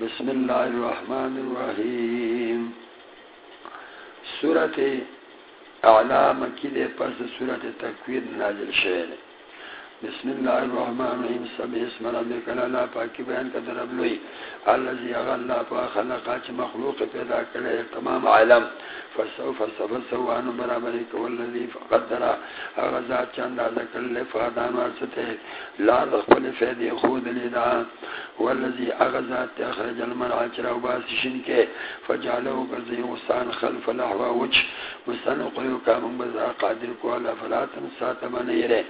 بسم الله الرحمن الرحيم سورة اعلام کی دے پس سورة تکویر نازل شہر بسم الله الرحمن الرحيم سب اسم ربك لا پاکی بیان کا درب لوئی۔ الذي اغلى فخلق مخلوق پیدا کرے تمام عالم۔ فسوف فسوان برابر والذي قدر۔ اغزا چند ذکر لفادان واسطه لا دخل فدي خود لدا والذي اغزا اخرج المرعى چرا وباسشن کے فجعله قزي وسان خلف الاحوا وجه مستنقل كام بذا قادر کو على فلا تنسى تمنيره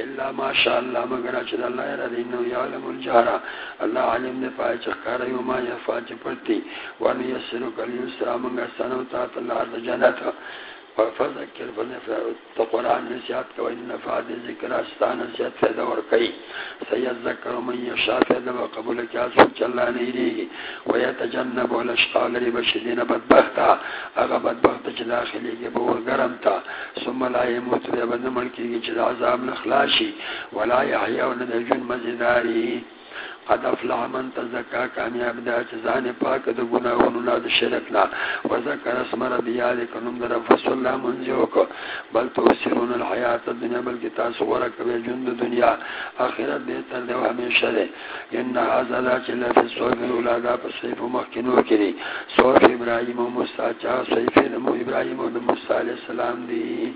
الا ما شاء الله مگر اچھا اللہ رضی انہو یعلم الجہرہ اللہ علم نے پائے چکار یوما یفاج پڑتی وانی یسرو کل یسرا منگا سنوتا اللہ رضی جنت فذکر فنفع قرآن نسیات کو ان نفاد ذکر استان نسیات فیدہ ورکی سیذکر من یشا فیدہ وقبول کیا سوچ اللہ نہیں ریگی ویتجنب والاشقاء غریب شدین بدبختا اگا بدبخت چی داخلی گی بور گرم تا ثم لا يموت بے بند ملکی گی چی عذاب نخلاشی۔ ولا یحیاء ندجن مزداری قد افلح من تزکا کامیاب دا چزان پاک دا گناہون نا. دا شرکنا وذکر اسم ربی یادی کنم در فصل اللہ منزیو بل توسرون الحیات الدنیا بلکی تاس غرق بے جند دنیا. آخرت بہتر دے ہمیشہ دے. ان حاضر دا چلے فی صوف اولادا پر صیف مخکنو کری. صوف ابراہیم و مستعچا صیف دمو ابراہیم و دمو علیہ السلام دی.